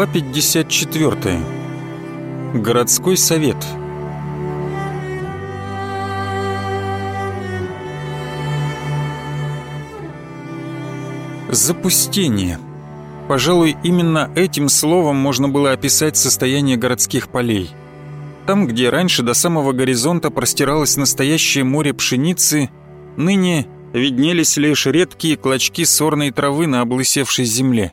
Глава 54. Городской совет. Запустение. Пожалуй, именно этим словом можно было описать состояние городских полей. Там, где раньше до самого горизонта простиралось настоящее море пшеницы, ныне виднелись лишь редкие клочки сорной травы на облысевшей земле.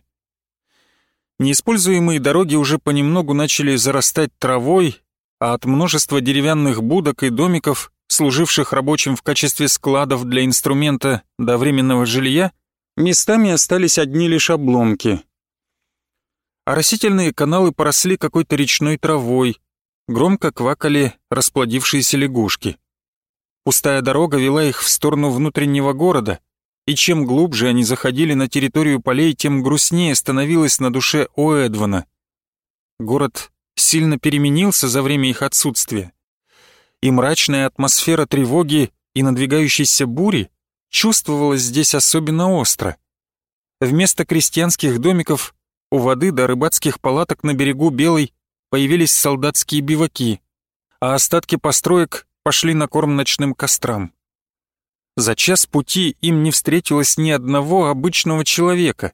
Неиспользуемые дороги уже понемногу начали зарастать травой, а от множества деревянных будок и домиков, служивших рабочим в качестве складов для инструмента до временного жилья, местами остались одни лишь обломки. Оросительные каналы поросли какой-то речной травой, громко квакали расплодившиеся лягушки. Пустая дорога вела их в сторону внутреннего города, и чем глубже они заходили на территорию полей, тем грустнее становилось на душе у Эдвана. Город сильно переменился за время их отсутствия, и мрачная атмосфера тревоги и надвигающейся бури чувствовалась здесь особенно остро. Вместо крестьянских домиков у воды до рыбацких палаток на берегу Белой появились солдатские биваки, а остатки построек пошли на корм ночным кострам. За час пути им не встретилось ни одного обычного человека,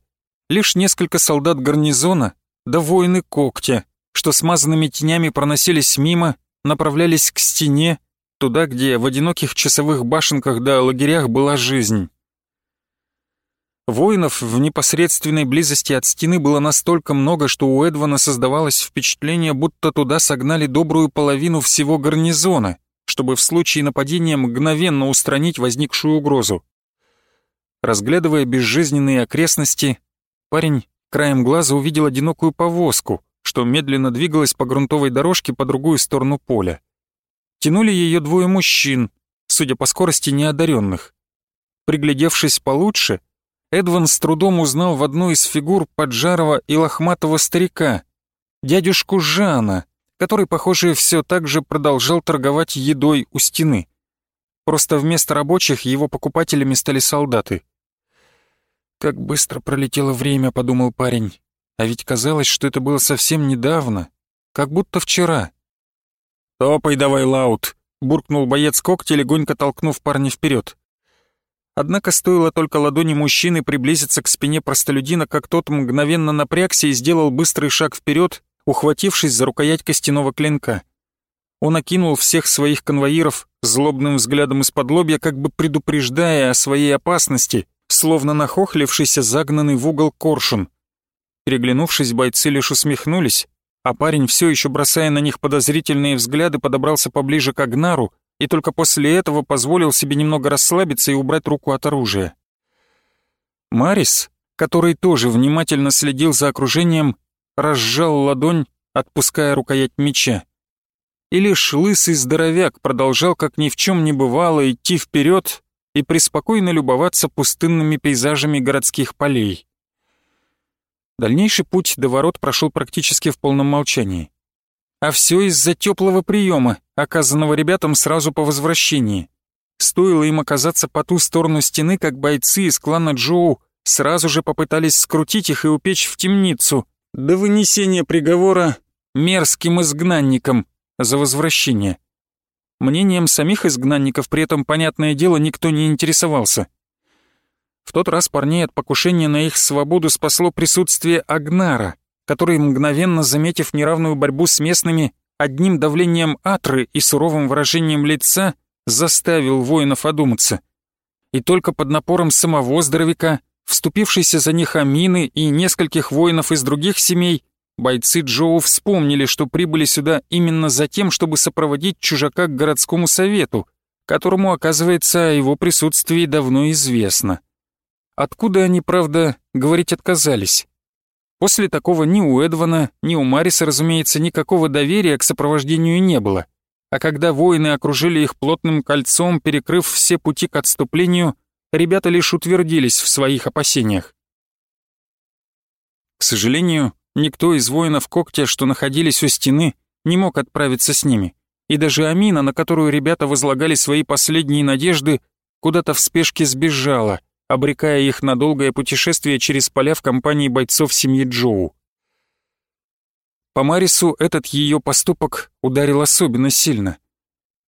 лишь несколько солдат гарнизона да воины когтя, что смазанными тенями проносились мимо, направлялись к стене, туда, где в одиноких часовых башенках да лагерях была жизнь. Воинов в непосредственной близости от стены было настолько много, что у Эдвана создавалось впечатление, будто туда согнали добрую половину всего гарнизона чтобы в случае нападения мгновенно устранить возникшую угрозу. Разглядывая безжизненные окрестности, парень краем глаза увидел одинокую повозку, что медленно двигалась по грунтовой дорожке по другую сторону поля. Тянули ее двое мужчин, судя по скорости неодаренных. Приглядевшись получше, Эдван с трудом узнал в одну из фигур поджарого и лохматого старика, дядюшку Жана, который, похоже, все так же продолжал торговать едой у стены. Просто вместо рабочих его покупателями стали солдаты. «Как быстро пролетело время», — подумал парень. А ведь казалось, что это было совсем недавно, как будто вчера. «Топай давай, Лаут!» — буркнул боец когти, легонько толкнув парня вперед. Однако стоило только ладони мужчины приблизиться к спине простолюдина, как тот мгновенно напрягся и сделал быстрый шаг вперед, ухватившись за рукоять костяного клинка. Он окинул всех своих конвоиров злобным взглядом из-под лобья, как бы предупреждая о своей опасности, словно нахохлившийся загнанный в угол коршун. Переглянувшись, бойцы лишь усмехнулись, а парень, все еще бросая на них подозрительные взгляды, подобрался поближе к Агнару и только после этого позволил себе немного расслабиться и убрать руку от оружия. Марис, который тоже внимательно следил за окружением, разжал ладонь, отпуская рукоять меча. И лишь лысый здоровяк продолжал, как ни в чем не бывало, идти вперед и преспокойно любоваться пустынными пейзажами городских полей. Дальнейший путь до ворот прошел практически в полном молчании. А все из-за теплого приема, оказанного ребятам сразу по возвращении. Стоило им оказаться по ту сторону стены, как бойцы из клана Джоу сразу же попытались скрутить их и упечь в темницу, до вынесения приговора мерзким изгнанникам за возвращение. Мнением самих изгнанников при этом, понятное дело, никто не интересовался. В тот раз парней от покушения на их свободу спасло присутствие Агнара, который, мгновенно заметив неравную борьбу с местными, одним давлением атры и суровым выражением лица заставил воинов одуматься. И только под напором самого здоровяка Вступившиеся за них Амины и нескольких воинов из других семей, бойцы Джоу вспомнили, что прибыли сюда именно за тем, чтобы сопроводить чужака к городскому совету, которому, оказывается, о его присутствии давно известно. Откуда они, правда, говорить отказались? После такого ни у Эдвана, ни у Мариса, разумеется, никакого доверия к сопровождению не было. А когда воины окружили их плотным кольцом, перекрыв все пути к отступлению, ребята лишь утвердились в своих опасениях. К сожалению, никто из воинов когтя, что находились у стены, не мог отправиться с ними, и даже Амина, на которую ребята возлагали свои последние надежды, куда-то в спешке сбежала, обрекая их на долгое путешествие через поля в компании бойцов семьи Джоу. По Марису этот ее поступок ударил особенно сильно.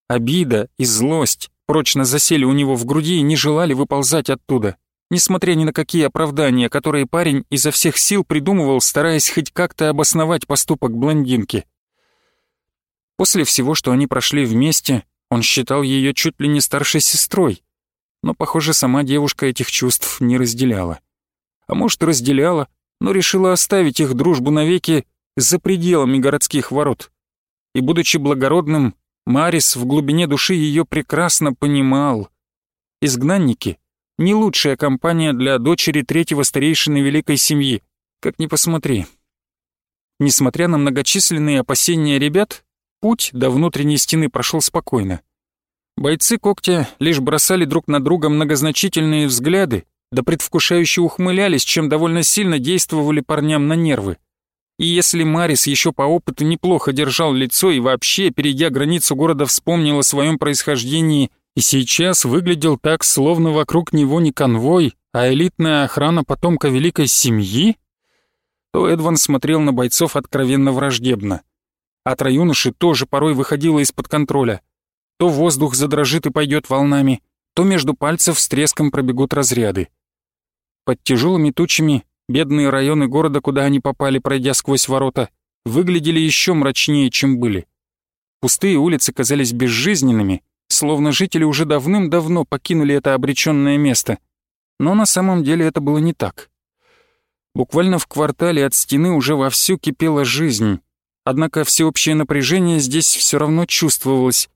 Обида и злость прочно засели у него в груди и не желали выползать оттуда, несмотря ни на какие оправдания, которые парень изо всех сил придумывал, стараясь хоть как-то обосновать поступок блондинки. После всего, что они прошли вместе, он считал ее чуть ли не старшей сестрой, но, похоже, сама девушка этих чувств не разделяла. А может, разделяла, но решила оставить их дружбу навеки за пределами городских ворот. И, будучи благородным, Марис в глубине души ее прекрасно понимал. Изгнанники — не лучшая компания для дочери третьего старейшины великой семьи, как ни посмотри. Несмотря на многочисленные опасения ребят, путь до внутренней стены прошел спокойно. Бойцы когтя лишь бросали друг на друга многозначительные взгляды, да предвкушающе ухмылялись, чем довольно сильно действовали парням на нервы. И если Марис еще по опыту неплохо держал лицо и вообще, перейдя границу города, вспомнил о своем происхождении и сейчас выглядел так, словно вокруг него не конвой, а элитная охрана потомка великой семьи, то Эдван смотрел на бойцов откровенно враждебно. От юноши тоже порой выходило из-под контроля. То воздух задрожит и пойдет волнами, то между пальцев с треском пробегут разряды. Под тяжелыми тучами Бедные районы города, куда они попали, пройдя сквозь ворота, выглядели еще мрачнее, чем были. Пустые улицы казались безжизненными, словно жители уже давным-давно покинули это обреченное место. Но на самом деле это было не так. Буквально в квартале от стены уже вовсю кипела жизнь. Однако всеобщее напряжение здесь все равно чувствовалось.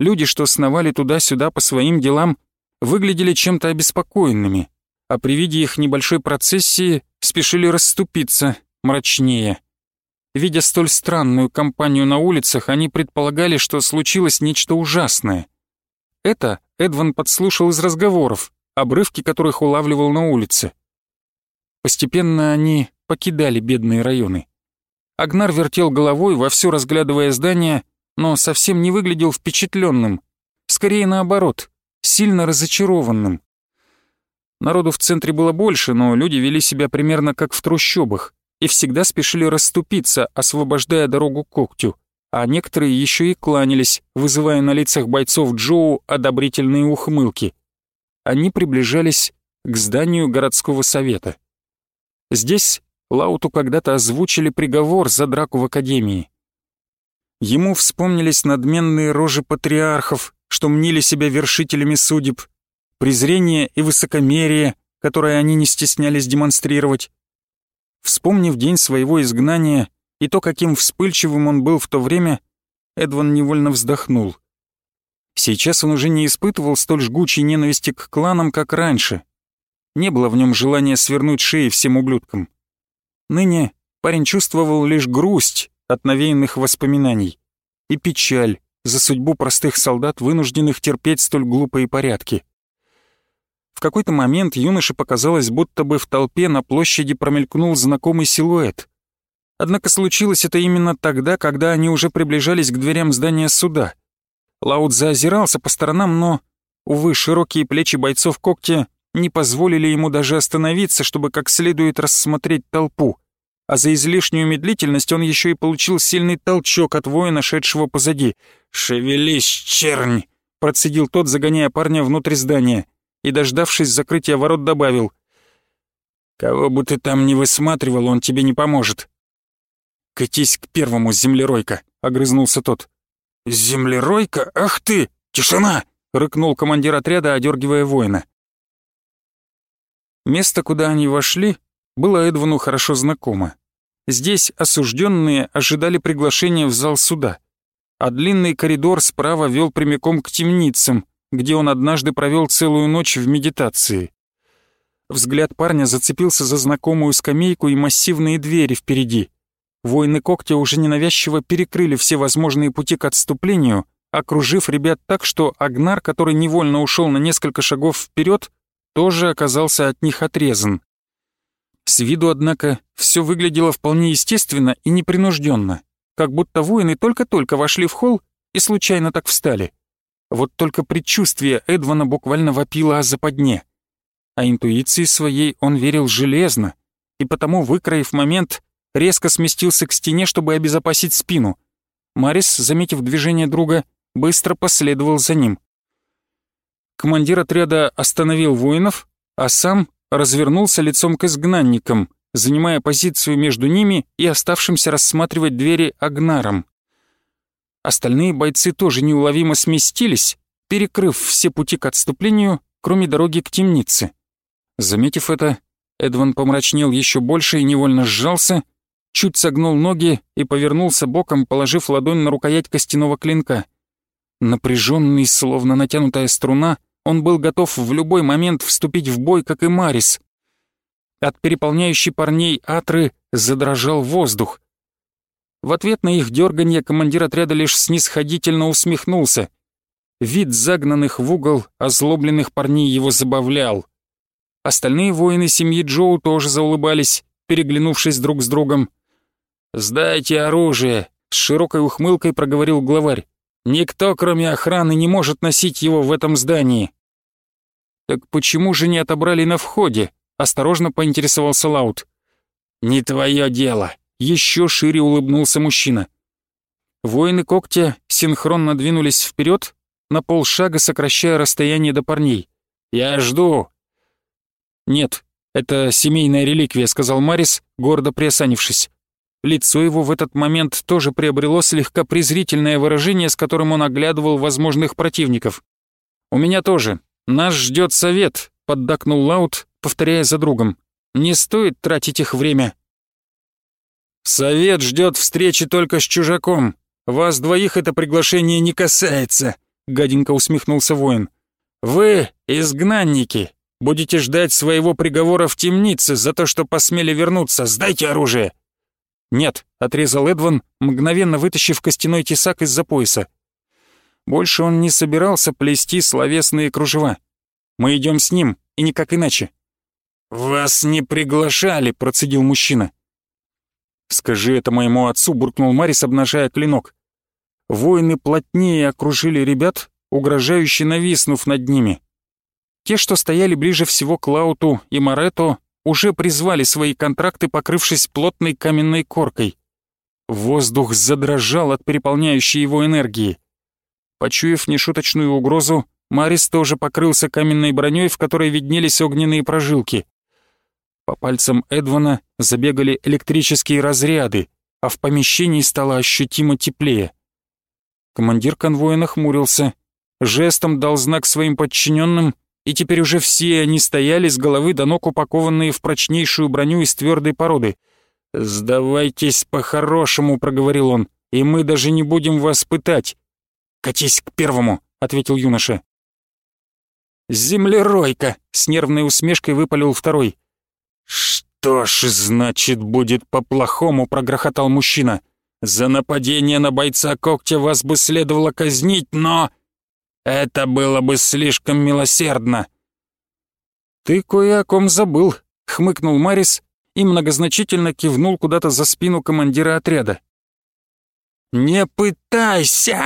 Люди, что сновали туда-сюда по своим делам, выглядели чем-то обеспокоенными, а при виде их небольшой процессии спешили расступиться, мрачнее. Видя столь странную компанию на улицах, они предполагали, что случилось нечто ужасное. Это Эдван подслушал из разговоров, обрывки которых улавливал на улице. Постепенно они покидали бедные районы. Агнар вертел головой, вовсю разглядывая здание, но совсем не выглядел впечатленным. Скорее наоборот, сильно разочарованным. Народу в центре было больше, но люди вели себя примерно как в трущобах и всегда спешили расступиться, освобождая дорогу к когтю, а некоторые еще и кланялись, вызывая на лицах бойцов Джоу одобрительные ухмылки. Они приближались к зданию городского совета. Здесь Лауту когда-то озвучили приговор за драку в академии. Ему вспомнились надменные рожи патриархов, что мнили себя вершителями судеб, презрение и высокомерие, которое они не стеснялись демонстрировать. Вспомнив день своего изгнания и то, каким вспыльчивым он был в то время, Эдван невольно вздохнул. Сейчас он уже не испытывал столь жгучей ненависти к кланам, как раньше. Не было в нем желания свернуть шеи всем ублюдкам. Ныне парень чувствовал лишь грусть от навеянных воспоминаний и печаль за судьбу простых солдат, вынужденных терпеть столь глупые порядки. В какой-то момент юноше показалось, будто бы в толпе на площади промелькнул знакомый силуэт. Однако случилось это именно тогда, когда они уже приближались к дверям здания суда. Лаут заозирался по сторонам, но, увы, широкие плечи бойцов когтя не позволили ему даже остановиться, чтобы как следует рассмотреть толпу. А за излишнюю медлительность он еще и получил сильный толчок от воина, шедшего позади. «Шевелись, чернь!» — процедил тот, загоняя парня внутрь здания и, дождавшись закрытия ворот, добавил. «Кого бы ты там ни высматривал, он тебе не поможет». «Катись к первому, землеройка», — огрызнулся тот. «Землеройка? Ах ты! Тишина!» — рыкнул командир отряда, одергивая воина. Место, куда они вошли, было Эдвану хорошо знакомо. Здесь осужденные ожидали приглашения в зал суда, а длинный коридор справа вел прямиком к темницам, где он однажды провел целую ночь в медитации. Взгляд парня зацепился за знакомую скамейку и массивные двери впереди. Воины когтя уже ненавязчиво перекрыли все возможные пути к отступлению, окружив ребят так, что Агнар, который невольно ушел на несколько шагов вперед, тоже оказался от них отрезан. С виду, однако, все выглядело вполне естественно и непринужденно, как будто воины только-только вошли в холл и случайно так встали. Вот только предчувствие Эдвана буквально вопило о западне. А интуиции своей он верил железно, и потому, выкроив момент, резко сместился к стене, чтобы обезопасить спину. Марис, заметив движение друга, быстро последовал за ним. Командир отряда остановил воинов, а сам развернулся лицом к изгнанникам, занимая позицию между ними и оставшимся рассматривать двери Агнаром. Остальные бойцы тоже неуловимо сместились, перекрыв все пути к отступлению, кроме дороги к темнице. Заметив это, Эдван помрачнел еще больше и невольно сжался, чуть согнул ноги и повернулся боком, положив ладонь на рукоять костяного клинка. Напряженный, словно натянутая струна, он был готов в любой момент вступить в бой, как и Марис. От переполняющей парней Атры задрожал воздух. В ответ на их дерганье командир отряда лишь снисходительно усмехнулся. Вид загнанных в угол озлобленных парней его забавлял. Остальные воины семьи Джоу тоже заулыбались, переглянувшись друг с другом. «Сдайте оружие!» — с широкой ухмылкой проговорил главарь. «Никто, кроме охраны, не может носить его в этом здании». «Так почему же не отобрали на входе?» — осторожно поинтересовался Лаут. «Не твое дело!» — еще шире улыбнулся мужчина. Воины когтя синхронно двинулись вперед, на полшага сокращая расстояние до парней. «Я жду!» «Нет, это семейная реликвия», — сказал Марис, гордо приосанившись. Лицо его в этот момент тоже приобрело слегка презрительное выражение, с которым он оглядывал возможных противников. «У меня тоже. Нас ждет совет», — поддакнул Лаут, повторяя за другом. «Не стоит тратить их время». «Совет ждет встречи только с чужаком. Вас двоих это приглашение не касается», — гаденько усмехнулся воин. «Вы — изгнанники. Будете ждать своего приговора в темнице за то, что посмели вернуться. Сдайте оружие!» «Нет», — отрезал Эдван, мгновенно вытащив костяной тесак из-за пояса. Больше он не собирался плести словесные кружева. «Мы идем с ним, и никак иначе». «Вас не приглашали», — процедил мужчина. «Скажи это моему отцу», — буркнул Марис, обнажая клинок. Воины плотнее окружили ребят, угрожающе нависнув над ними. Те, что стояли ближе всего к Лауту и Морету, уже призвали свои контракты, покрывшись плотной каменной коркой. Воздух задрожал от переполняющей его энергии. Почуяв нешуточную угрозу, Марис тоже покрылся каменной броней, в которой виднелись огненные прожилки. По пальцам Эдвана забегали электрические разряды, а в помещении стало ощутимо теплее. Командир конвоя нахмурился, жестом дал знак своим подчиненным, и теперь уже все они стояли с головы до ног упакованные в прочнейшую броню из твердой породы. «Сдавайтесь по-хорошему», — проговорил он, — «и мы даже не будем вас пытать». «Катись к первому», — ответил юноша. «Землеройка!» — с нервной усмешкой выпалил второй. «Что ж, значит, будет по-плохому», — прогрохотал мужчина. «За нападение на бойца когтя вас бы следовало казнить, но...» Это было бы слишком милосердно. Ты кое о ком забыл, хмыкнул Марис и многозначительно кивнул куда-то за спину командира отряда. «Не пытайся!»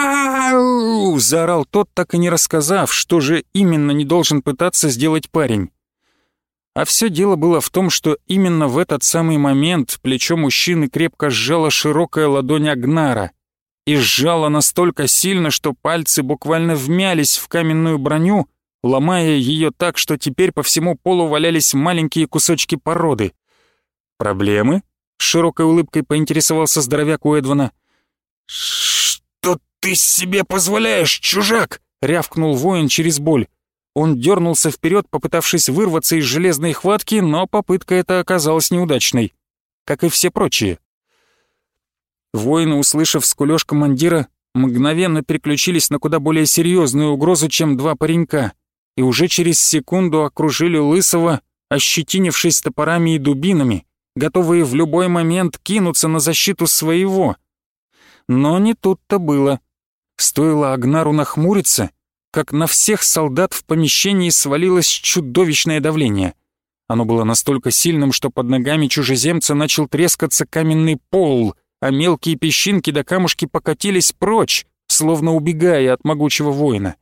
— заорал тот, так и не рассказав, что же именно не должен пытаться сделать парень. А все дело было в том, что именно в этот самый момент плечо мужчины крепко сжала широкая ладонь Агнара — и сжала настолько сильно, что пальцы буквально вмялись в каменную броню, ломая ее так, что теперь по всему полу валялись маленькие кусочки породы. «Проблемы?» — с широкой улыбкой поинтересовался здоровяк у Эдвана. «Что ты себе позволяешь, чужак?» — рявкнул воин через боль. Он дернулся вперед, попытавшись вырваться из железной хватки, но попытка эта оказалась неудачной, как и все прочие. Воины, услышав скулёж командира, мгновенно переключились на куда более серьезную угрозу, чем два паренька, и уже через секунду окружили Лысого, ощетинившись топорами и дубинами, готовые в любой момент кинуться на защиту своего. Но не тут-то было. Стоило Агнару нахмуриться, как на всех солдат в помещении свалилось чудовищное давление. Оно было настолько сильным, что под ногами чужеземца начал трескаться каменный пол — а мелкие песчинки да камушки покатились прочь, словно убегая от могучего воина.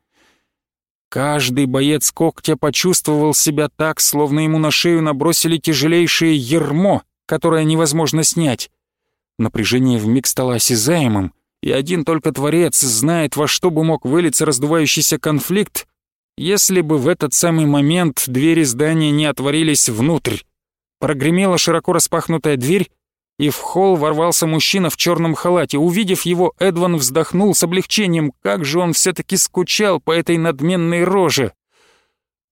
Каждый боец когтя почувствовал себя так, словно ему на шею набросили тяжелейшее ермо, которое невозможно снять. Напряжение вмиг стало осязаемым, и один только Творец знает, во что бы мог вылиться раздувающийся конфликт, если бы в этот самый момент двери здания не отворились внутрь. Прогремела широко распахнутая дверь, и в холл ворвался мужчина в черном халате. Увидев его, Эдван вздохнул с облегчением. Как же он все-таки скучал по этой надменной роже.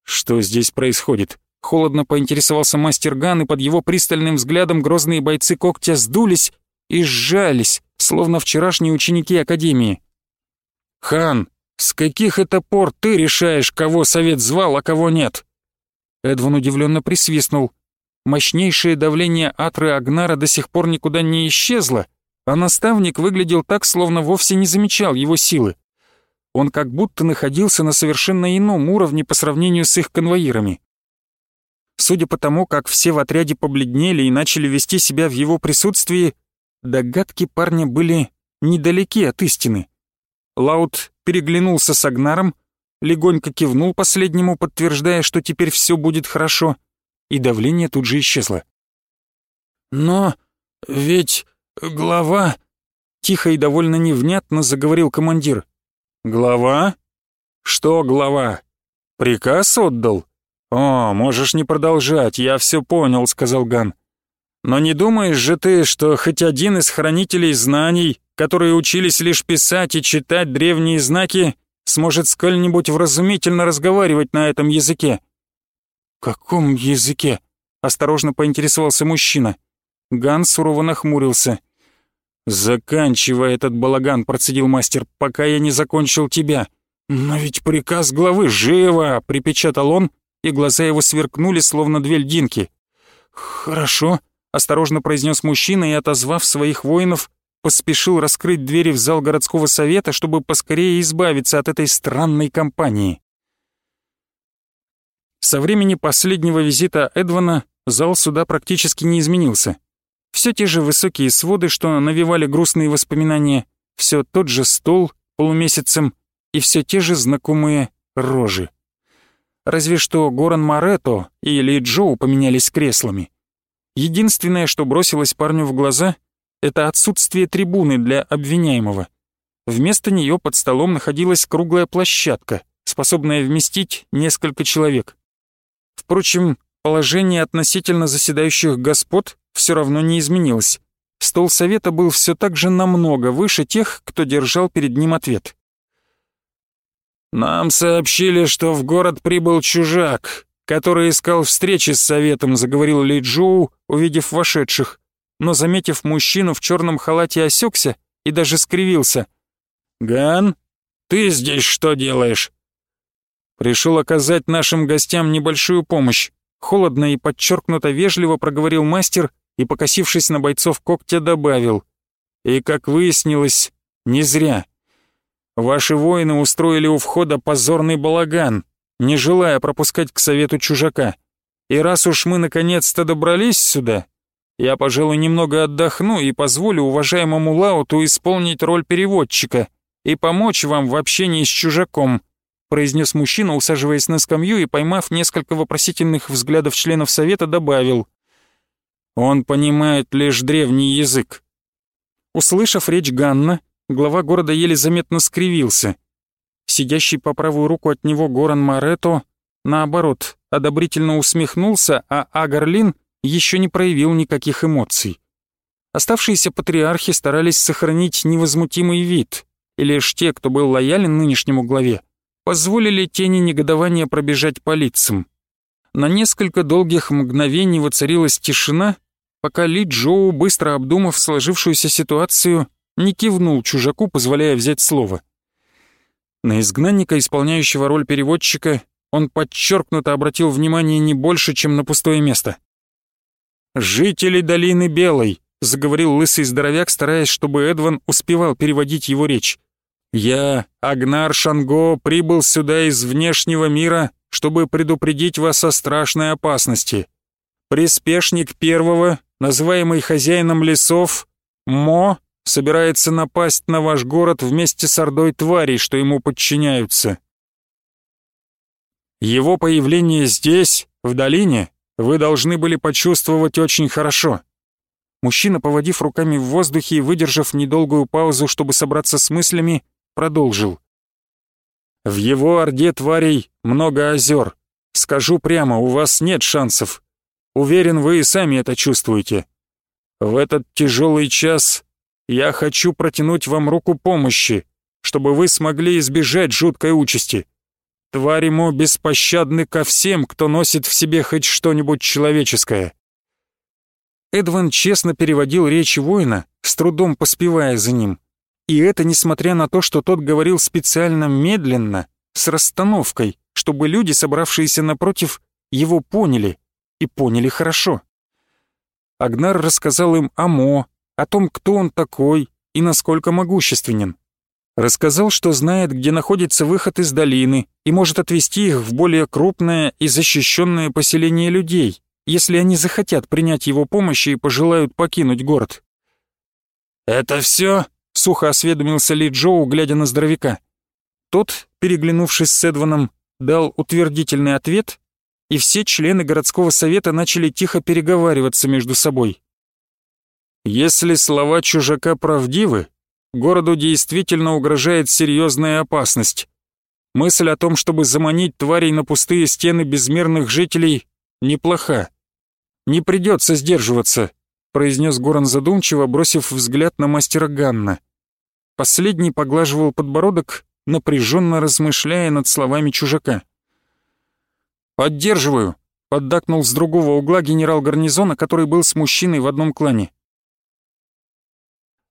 «Что здесь происходит?» Холодно поинтересовался мастер Ган, и под его пристальным взглядом грозные бойцы когтя сдулись и сжались, словно вчерашние ученики Академии. «Хан, с каких это пор ты решаешь, кого совет звал, а кого нет?» Эдван удивленно присвистнул. Мощнейшее давление Атры Агнара до сих пор никуда не исчезло, а наставник выглядел так, словно вовсе не замечал его силы. Он как будто находился на совершенно ином уровне по сравнению с их конвоирами. Судя по тому, как все в отряде побледнели и начали вести себя в его присутствии, догадки парня были недалеки от истины. Лаут переглянулся с Агнаром, легонько кивнул последнему, подтверждая, что теперь все будет хорошо, и давление тут же исчезло. «Но ведь глава...» — тихо и довольно невнятно заговорил командир. «Глава? Что глава? Приказ отдал?» «О, можешь не продолжать, я все понял», — сказал Ган. «Но не думаешь же ты, что хоть один из хранителей знаний, которые учились лишь писать и читать древние знаки, сможет сколь-нибудь вразумительно разговаривать на этом языке?» «Каком языке?» — осторожно поинтересовался мужчина. Ган сурово нахмурился. «Заканчивай этот балаган», — процедил мастер, — «пока я не закончил тебя». «Но ведь приказ главы живо!» — припечатал он и глаза его сверкнули, словно две льдинки. «Хорошо», — осторожно произнес мужчина и, отозвав своих воинов, поспешил раскрыть двери в зал городского совета, чтобы поскорее избавиться от этой странной компании. Со времени последнего визита Эдвана зал суда практически не изменился. Все те же высокие своды, что навевали грустные воспоминания, все тот же стол полумесяцем и все те же знакомые рожи. Разве что Горан Марето и Ли Джоу поменялись креслами. Единственное, что бросилось парню в глаза, это отсутствие трибуны для обвиняемого. Вместо нее под столом находилась круглая площадка, способная вместить несколько человек. Впрочем, положение относительно заседающих господ все равно не изменилось. Стол совета был все так же намного выше тех, кто держал перед ним ответ. «Нам сообщили, что в город прибыл чужак, который искал встречи с советом», — заговорил Ли Джоу, увидев вошедших, но, заметив мужчину в черном халате, осекся и даже скривился. «Ган, ты здесь что делаешь?» «Пришел оказать нашим гостям небольшую помощь», — холодно и подчеркнуто вежливо проговорил мастер и, покосившись на бойцов когтя, добавил. «И, как выяснилось, не зря». Ваши воины устроили у входа позорный балаган, не желая пропускать к совету чужака. И раз уж мы наконец-то добрались сюда, я, пожалуй, немного отдохну и позволю уважаемому Лауту исполнить роль переводчика и помочь вам в общении с чужаком», произнес мужчина, усаживаясь на скамью и, поймав несколько вопросительных взглядов членов совета, добавил. «Он понимает лишь древний язык». Услышав речь Ганна, глава города еле заметно скривился. Сидящий по правую руку от него Горан Марето, наоборот, одобрительно усмехнулся, а Агарлин еще не проявил никаких эмоций. Оставшиеся патриархи старались сохранить невозмутимый вид, и лишь те, кто был лоялен нынешнему главе, позволили тени негодования пробежать по лицам. На несколько долгих мгновений воцарилась тишина, пока Ли Джоу, быстро обдумав сложившуюся ситуацию, не кивнул чужаку, позволяя взять слово. На изгнанника, исполняющего роль переводчика, он подчеркнуто обратил внимание не больше, чем на пустое место. «Жители долины Белой», — заговорил лысый здоровяк, стараясь, чтобы Эдван успевал переводить его речь. «Я, Агнар Шанго, прибыл сюда из внешнего мира, чтобы предупредить вас о страшной опасности. Приспешник первого, называемый хозяином лесов, Мо, собирается напасть на ваш город вместе с ордой тварей, что ему подчиняются. Его появление здесь, в долине, вы должны были почувствовать очень хорошо. Мужчина, поводив руками в воздухе и выдержав недолгую паузу, чтобы собраться с мыслями, продолжил. «В его орде тварей много озер. Скажу прямо, у вас нет шансов. Уверен, вы и сами это чувствуете. В этот тяжелый час я хочу протянуть вам руку помощи, чтобы вы смогли избежать жуткой участи. Твари ему беспощадны ко всем, кто носит в себе хоть что-нибудь человеческое». Эдван честно переводил речи воина, с трудом поспевая за ним. И это несмотря на то, что тот говорил специально медленно, с расстановкой, чтобы люди, собравшиеся напротив, его поняли, и поняли хорошо. Агнар рассказал им о Мо, о том, кто он такой и насколько могущественен. Рассказал, что знает, где находится выход из долины и может отвести их в более крупное и защищенное поселение людей, если они захотят принять его помощь и пожелают покинуть город. «Это все?» — сухо осведомился Ли Джоу, глядя на здоровяка. Тот, переглянувшись с Эдваном, дал утвердительный ответ, и все члены городского совета начали тихо переговариваться между собой. «Если слова чужака правдивы, городу действительно угрожает серьезная опасность. Мысль о том, чтобы заманить тварей на пустые стены безмерных жителей, неплоха. Не придется сдерживаться, произнес Горан задумчиво, бросив взгляд на мастера Ганна. Последний поглаживал подбородок, напряженно размышляя над словами чужака. «Поддерживаю», — поддакнул с другого угла генерал гарнизона, который был с мужчиной в одном клане.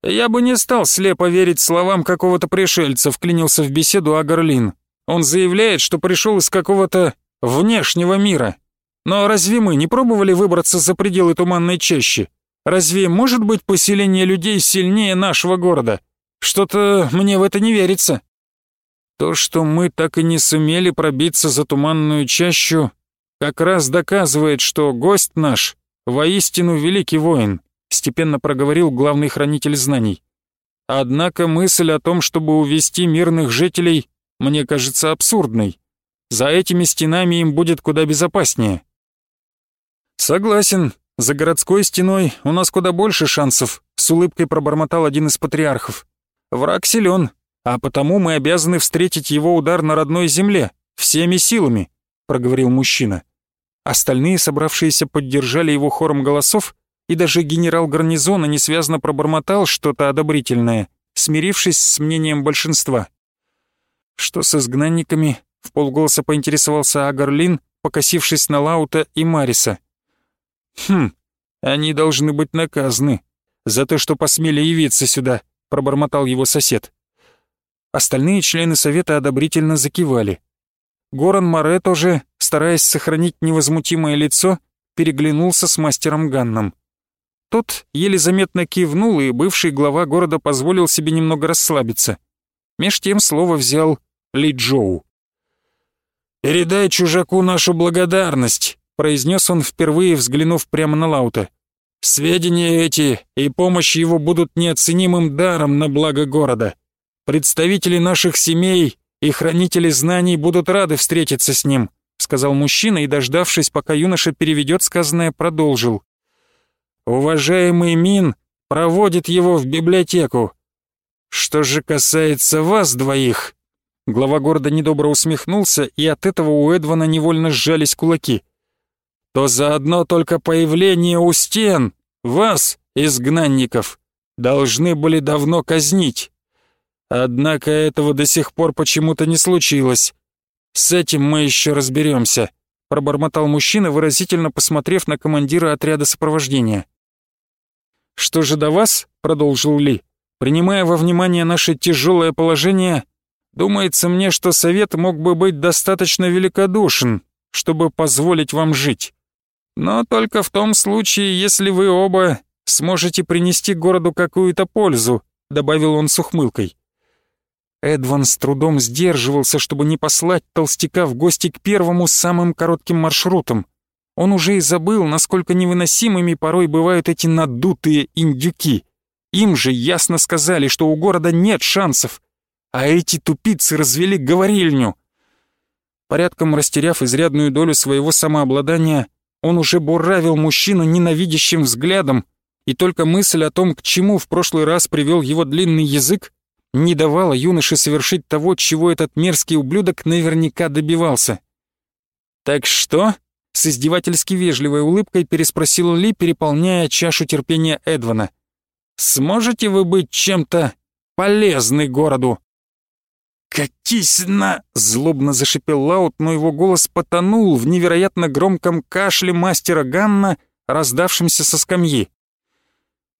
«Я бы не стал слепо верить словам какого-то пришельца», — вклинился в беседу Агарлин. «Он заявляет, что пришел из какого-то внешнего мира. Но разве мы не пробовали выбраться за пределы туманной чащи? Разве может быть поселение людей сильнее нашего города? Что-то мне в это не верится». То, что мы так и не сумели пробиться за туманную чащу, как раз доказывает, что гость наш воистину великий воин степенно проговорил главный хранитель знаний. Однако мысль о том, чтобы увести мирных жителей, мне кажется абсурдной. За этими стенами им будет куда безопаснее. Согласен, за городской стеной у нас куда больше шансов, с улыбкой пробормотал один из патриархов. Враг силен, а потому мы обязаны встретить его удар на родной земле, всеми силами, проговорил мужчина. Остальные собравшиеся поддержали его хором голосов, и даже генерал гарнизона несвязно пробормотал что-то одобрительное, смирившись с мнением большинства. «Что с изгнанниками?» — в полголоса поинтересовался Агарлин, покосившись на Лаута и Мариса. «Хм, они должны быть наказаны за то, что посмели явиться сюда», — пробормотал его сосед. Остальные члены совета одобрительно закивали. Горан Море тоже, стараясь сохранить невозмутимое лицо, переглянулся с мастером Ганном. Тот еле заметно кивнул, и бывший глава города позволил себе немного расслабиться. Меж тем слово взял Ли Джоу. «Передай чужаку нашу благодарность», — произнес он, впервые взглянув прямо на Лаута. «Сведения эти и помощь его будут неоценимым даром на благо города. Представители наших семей и хранители знаний будут рады встретиться с ним», — сказал мужчина и, дождавшись, пока юноша переведет сказанное, продолжил. Уважаемый Мин проводит его в библиотеку. Что же касается вас двоих...» Глава города недобро усмехнулся, и от этого у Эдвана невольно сжались кулаки. «То заодно только появление у стен вас, изгнанников, должны были давно казнить. Однако этого до сих пор почему-то не случилось. С этим мы еще разберемся», — пробормотал мужчина, выразительно посмотрев на командира отряда сопровождения. «Что же до вас?» — продолжил Ли. «Принимая во внимание наше тяжелое положение, думается мне, что совет мог бы быть достаточно великодушен, чтобы позволить вам жить. Но только в том случае, если вы оба сможете принести городу какую-то пользу», — добавил он с ухмылкой. Эдван с трудом сдерживался, чтобы не послать толстяка в гости к первому самым коротким маршрутам — он уже и забыл, насколько невыносимыми порой бывают эти надутые индюки. Им же ясно сказали, что у города нет шансов, а эти тупицы развели говорильню. Порядком растеряв изрядную долю своего самообладания, он уже буравил мужчину ненавидящим взглядом и только мысль о том, к чему в прошлый раз привел его длинный язык, не давала юноше совершить того, чего этот мерзкий ублюдок наверняка добивался. «Так что?» — с издевательски вежливой улыбкой переспросил Ли, переполняя чашу терпения Эдвана. «Сможете вы быть чем-то полезны городу?» «Катись на...» — злобно зашипел Лаут, но его голос потонул в невероятно громком кашле мастера Ганна, раздавшемся со скамьи.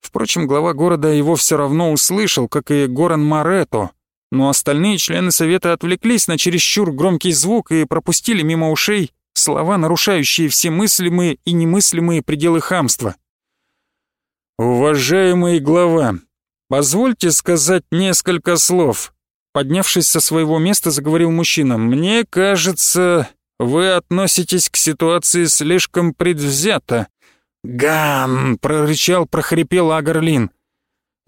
Впрочем, глава города его все равно услышал, как и Горан Марето, но остальные члены совета отвлеклись на чересчур громкий звук и пропустили мимо ушей слова, нарушающие все мыслимые и немыслимые пределы хамства. «Уважаемый глава, позвольте сказать несколько слов», Поднявшись со своего места, заговорил мужчина. «Мне кажется, вы относитесь к ситуации слишком предвзято. «Ган!» — прорычал, прохрипел Агарлин.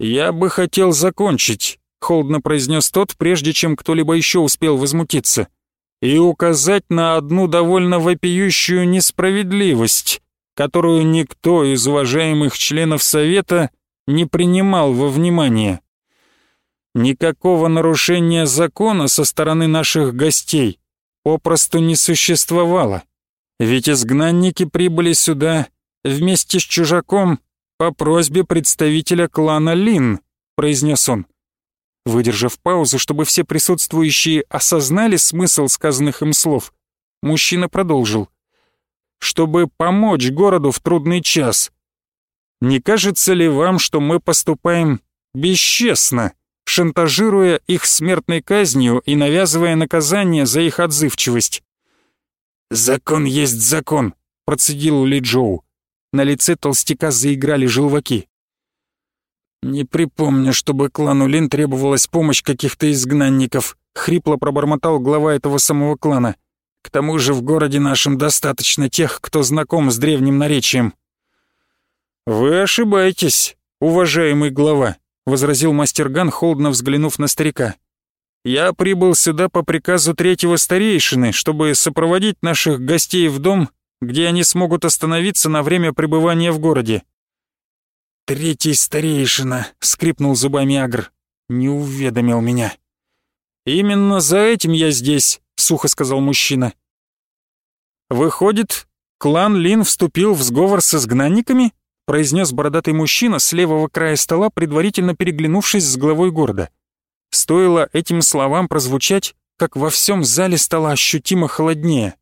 «Я бы хотел закончить», — холодно произнес тот, прежде чем кто-либо еще успел возмутиться, «и указать на одну довольно вопиющую несправедливость, которую никто из уважаемых членов Совета не принимал во внимание. Никакого нарушения закона со стороны наших гостей попросту не существовало, ведь изгнанники прибыли сюда вместе с чужаком по просьбе представителя клана Лин», — произнес он. Выдержав паузу, чтобы все присутствующие осознали смысл сказанных им слов, мужчина продолжил. «Чтобы помочь городу в трудный час. Не кажется ли вам, что мы поступаем бесчестно, шантажируя их смертной казнью и навязывая наказание за их отзывчивость?» «Закон есть закон», — процедил Ли Джоу. На лице толстяка заиграли желваки. «Не припомню, чтобы клану Лин требовалась помощь каких-то изгнанников», — хрипло пробормотал глава этого самого клана. «К тому же в городе нашем достаточно тех, кто знаком с древним наречием». «Вы ошибаетесь, уважаемый глава», — возразил мастер Ган, холодно взглянув на старика. «Я прибыл сюда по приказу третьего старейшины, чтобы сопроводить наших гостей в дом где они смогут остановиться на время пребывания в городе. «Третий старейшина», — скрипнул зубами Агр, — «не уведомил меня». «Именно за этим я здесь», — сухо сказал мужчина. «Выходит, клан Лин вступил в сговор с изгнанниками?» — произнес бородатый мужчина с левого края стола, предварительно переглянувшись с главой города. Стоило этим словам прозвучать, как во всем зале стало ощутимо холоднее.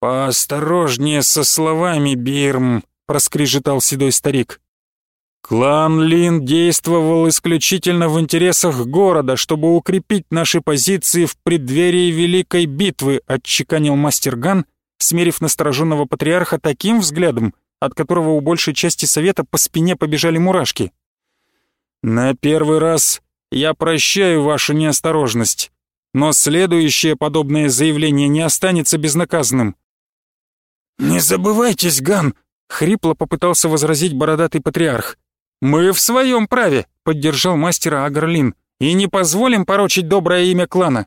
«Поосторожнее со словами, Бирм», — проскрежетал седой старик. «Клан Лин действовал исключительно в интересах города, чтобы укрепить наши позиции в преддверии Великой битвы», — отчеканил мастер Ган, смерив настороженного патриарха таким взглядом, от которого у большей части совета по спине побежали мурашки. «На первый раз я прощаю вашу неосторожность, но следующее подобное заявление не останется безнаказанным. «Не забывайтесь, Ган!» — хрипло попытался возразить бородатый патриарх. «Мы в своем праве», — поддержал мастера Агарлин, «и не позволим порочить доброе имя клана».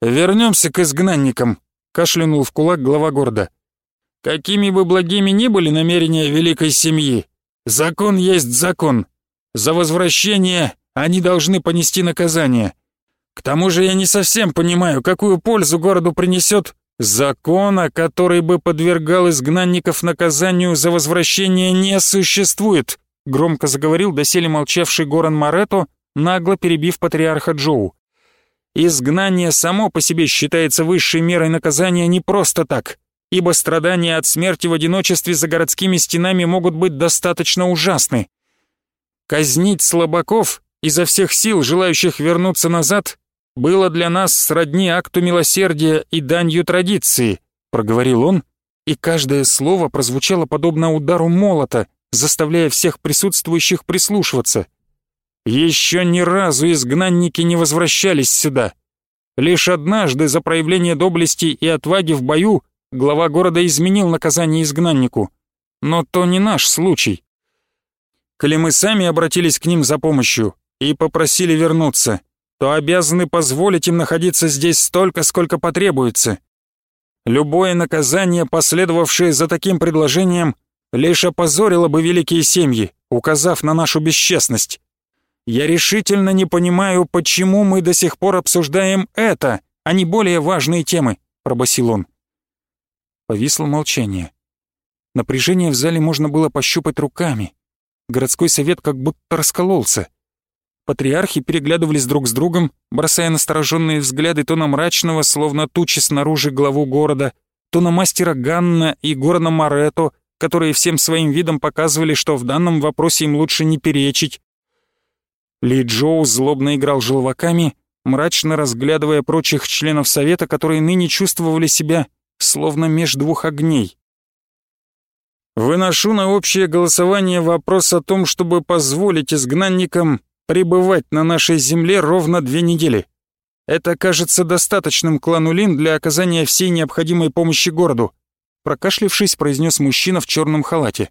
«Вернемся к изгнанникам», — кашлянул в кулак глава города. «Какими бы благими ни были намерения великой семьи, закон есть закон. За возвращение они должны понести наказание. К тому же я не совсем понимаю, какую пользу городу принесет Закона, который бы подвергал изгнанников наказанию за возвращение, не существует, громко заговорил доселе молчавший Горан Марето, нагло перебив патриарха Джоу. Изгнание само по себе считается высшей мерой наказания не просто так, ибо страдания от смерти в одиночестве за городскими стенами могут быть достаточно ужасны. Казнить слабаков изо всех сил, желающих вернуться назад, было для нас сродни акту милосердия и данью традиции», — проговорил он, и каждое слово прозвучало подобно удару молота, заставляя всех присутствующих прислушиваться. Еще ни разу изгнанники не возвращались сюда. Лишь однажды за проявление доблести и отваги в бою глава города изменил наказание изгнаннику. Но то не наш случай. Коли мы сами обратились к ним за помощью и попросили вернуться, то обязаны позволить им находиться здесь столько, сколько потребуется. Любое наказание, последовавшее за таким предложением, лишь опозорило бы великие семьи, указав на нашу бесчестность. Я решительно не понимаю, почему мы до сих пор обсуждаем это, а не более важные темы», — пробасил он. Повисло молчание. Напряжение в зале можно было пощупать руками. Городской совет как будто раскололся. Патриархи переглядывались друг с другом, бросая настороженные взгляды то на мрачного, словно тучи снаружи главу города, то на мастера Ганна и Горна Моретто, которые всем своим видом показывали, что в данном вопросе им лучше не перечить. Ли Джоу злобно играл желваками, мрачно разглядывая прочих членов совета, которые ныне чувствовали себя словно меж двух огней. Выношу на общее голосование вопрос о том, чтобы позволить изгнанникам пребывать на нашей земле ровно две недели. Это кажется достаточным клану Лин для оказания всей необходимой помощи городу», прокашлившись, произнес мужчина в черном халате.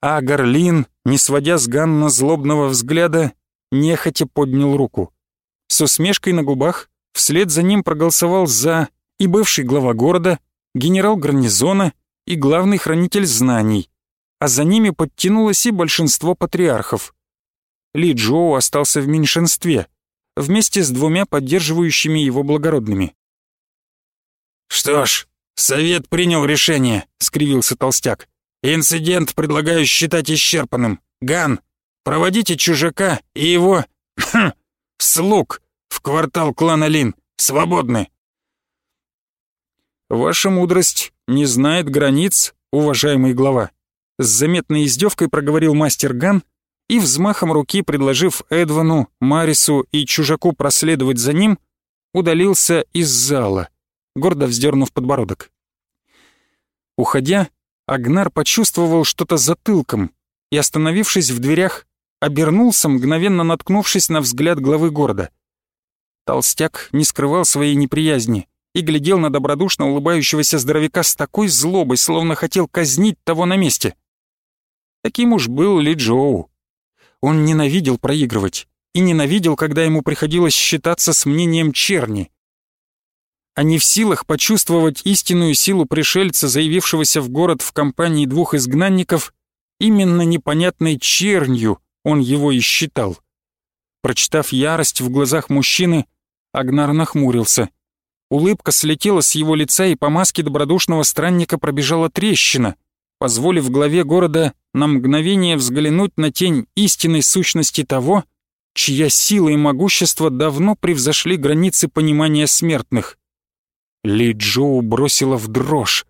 А Гарлин, не сводя с Ганна злобного взгляда, нехотя поднял руку. С усмешкой на губах вслед за ним проголосовал «за» и бывший глава города, генерал гарнизона и главный хранитель знаний, а за ними подтянулось и большинство патриархов. Ли Джоу остался в меньшинстве, вместе с двумя поддерживающими его благородными. «Что ж, совет принял решение», — скривился толстяк. «Инцидент предлагаю считать исчерпанным. Ган, проводите чужака и его... Хм, слуг в квартал клана Лин. Свободны». «Ваша мудрость не знает границ, уважаемый глава», с заметной издевкой проговорил мастер Ган, и взмахом руки, предложив Эдвану, Марису и чужаку проследовать за ним, удалился из зала, гордо вздернув подбородок. Уходя, Агнар почувствовал что-то затылком и, остановившись в дверях, обернулся, мгновенно наткнувшись на взгляд главы города. Толстяк не скрывал своей неприязни и глядел на добродушно улыбающегося здоровяка с такой злобой, словно хотел казнить того на месте. Таким уж был Ли Джоу. Он ненавидел проигрывать и ненавидел, когда ему приходилось считаться с мнением черни. А не в силах почувствовать истинную силу пришельца, заявившегося в город в компании двух изгнанников, именно непонятной чернью он его и считал. Прочитав ярость в глазах мужчины, Агнар нахмурился. Улыбка слетела с его лица, и по маске добродушного странника пробежала трещина, позволив главе города на мгновение взглянуть на тень истинной сущности того, чья сила и могущество давно превзошли границы понимания смертных. Ли Джоу бросила в дрожь.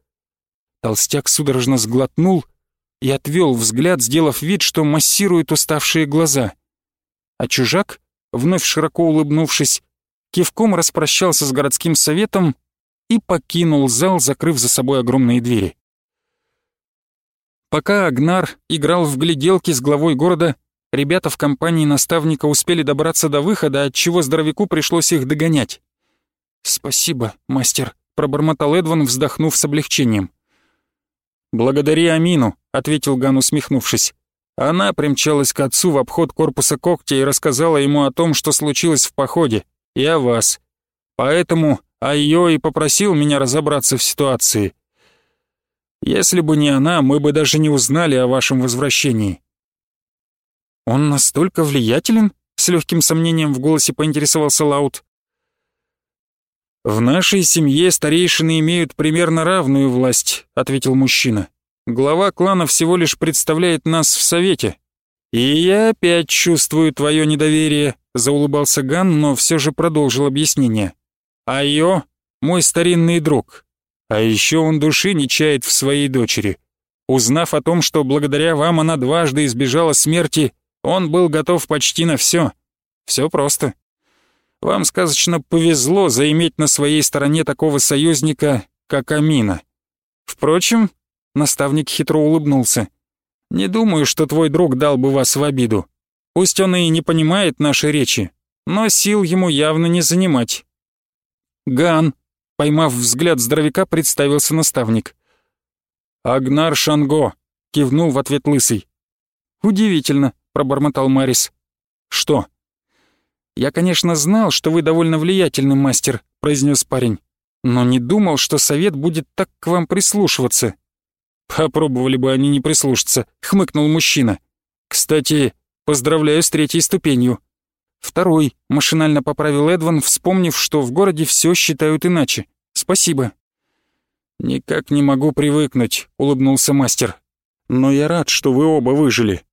Толстяк судорожно сглотнул и отвел взгляд, сделав вид, что массирует уставшие глаза. А чужак, вновь широко улыбнувшись, кивком распрощался с городским советом и покинул зал, закрыв за собой огромные двери. Пока Агнар играл в гляделки с главой города, ребята в компании наставника успели добраться до выхода, отчего здоровяку пришлось их догонять. «Спасибо, мастер», — пробормотал Эдван, вздохнув с облегчением. «Благодари Амину», — ответил Ган, усмехнувшись. Она примчалась к отцу в обход корпуса когтя и рассказала ему о том, что случилось в походе, и о вас. Поэтому Айо и попросил меня разобраться в ситуации. Если бы не она, мы бы даже не узнали о вашем возвращении». «Он настолько влиятелен?» — с легким сомнением в голосе поинтересовался Лаут. «В нашей семье старейшины имеют примерно равную власть», — ответил мужчина. «Глава клана всего лишь представляет нас в совете». «И я опять чувствую твое недоверие», — заулыбался Ган, но все же продолжил объяснение. «Айо — мой старинный друг, а еще он души не чает в своей дочери. Узнав о том, что благодаря вам она дважды избежала смерти, он был готов почти на все. Все просто. Вам сказочно повезло заиметь на своей стороне такого союзника, как Амина. Впрочем, наставник хитро улыбнулся. Не думаю, что твой друг дал бы вас в обиду. Пусть он и не понимает нашей речи, но сил ему явно не занимать. Ган, Поймав взгляд здоровяка, представился наставник. «Агнар Шанго», — кивнул в ответ лысый. «Удивительно», — пробормотал Марис. «Что?» «Я, конечно, знал, что вы довольно влиятельный мастер», — произнес парень. «Но не думал, что совет будет так к вам прислушиваться. Попробовали бы они не прислушаться, хмыкнул мужчина. Кстати, поздравляю с третьей ступенью. Второй, машинально поправил Эдван, вспомнив, что в городе все считают иначе. Спасибо. Никак не могу привыкнуть, улыбнулся мастер. Но я рад, что вы оба выжили.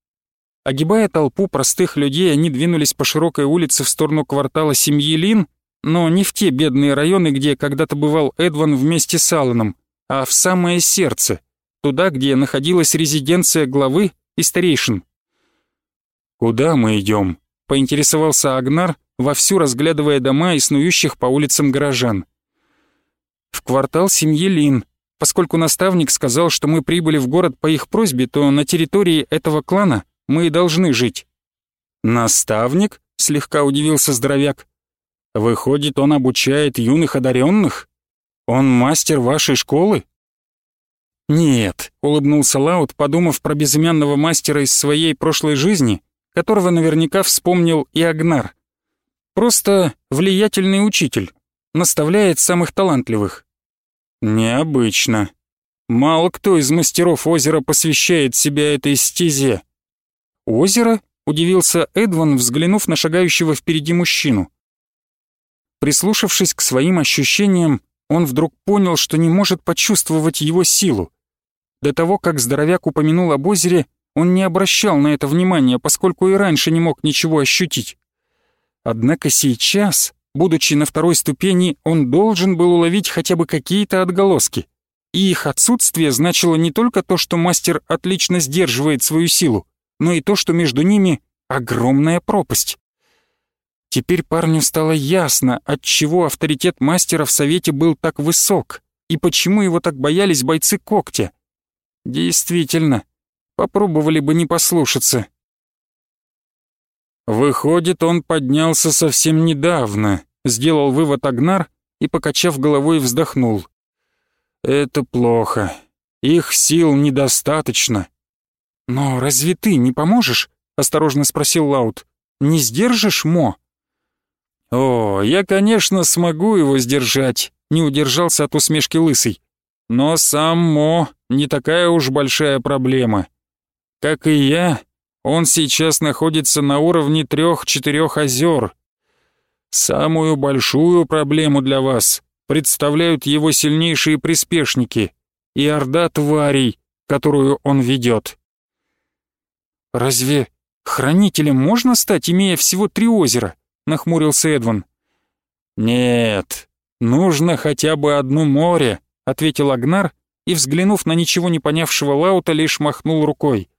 Огибая толпу простых людей, они двинулись по широкой улице в сторону квартала семьи Лин, но не в те бедные районы, где когда-то бывал Эдван вместе с Алланом, а в самое сердце, туда, где находилась резиденция главы и старейшин. «Куда мы идем? поинтересовался Агнар, вовсю разглядывая дома и снующих по улицам горожан. «В квартал семьи Лин. Поскольку наставник сказал, что мы прибыли в город по их просьбе, то на территории этого клана мы и должны жить». «Наставник?» — слегка удивился здоровяк. «Выходит, он обучает юных одаренных? Он мастер вашей школы?» «Нет», — улыбнулся Лаут, подумав про безымянного мастера из своей прошлой жизни, которого наверняка вспомнил и Агнар. «Просто влиятельный учитель, наставляет самых талантливых». «Необычно. Мало кто из мастеров озера посвящает себя этой стезе». «Озеро?» — удивился Эдван, взглянув на шагающего впереди мужчину. Прислушавшись к своим ощущениям, он вдруг понял, что не может почувствовать его силу. До того, как здоровяк упомянул об озере, он не обращал на это внимания, поскольку и раньше не мог ничего ощутить. Однако сейчас, будучи на второй ступени, он должен был уловить хотя бы какие-то отголоски. И их отсутствие значило не только то, что мастер отлично сдерживает свою силу, но и то, что между ними огромная пропасть. Теперь парню стало ясно, отчего авторитет мастера в совете был так высок и почему его так боялись бойцы когтя. Действительно, попробовали бы не послушаться. Выходит, он поднялся совсем недавно, сделал вывод Агнар и, покачав головой, вздохнул. Это плохо. Их сил недостаточно. Но разве ты не поможешь? Осторожно спросил Лаут. Не сдержишь Мо? «О, я, конечно, смогу его сдержать», — не удержался от усмешки Лысый. «Но сам Мо не такая уж большая проблема. Как и я, он сейчас находится на уровне трех-четырех озер. Самую большую проблему для вас представляют его сильнейшие приспешники и орда тварей, которую он ведет. «Разве хранителем можно стать, имея всего три озера?» нахмурился Эдван. «Нет, нужно хотя бы одно море», — ответил Агнар и, взглянув на ничего не понявшего Лаута, лишь махнул рукой.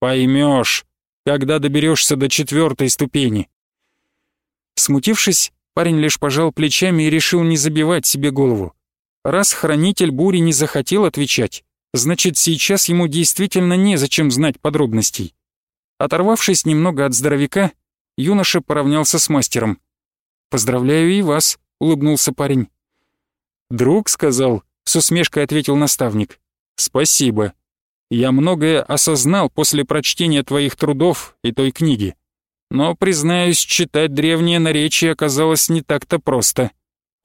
«Поймешь, когда доберешься до четвертой ступени». Смутившись, парень лишь пожал плечами и решил не забивать себе голову. Раз хранитель бури не захотел отвечать, значит, сейчас ему действительно незачем знать подробностей. Оторвавшись немного от здоровяка, юноша поравнялся с мастером. «Поздравляю и вас», — улыбнулся парень. «Друг сказал», — с усмешкой ответил наставник. «Спасибо. Я многое осознал после прочтения твоих трудов и той книги. Но, признаюсь, читать древнее наречие оказалось не так-то просто.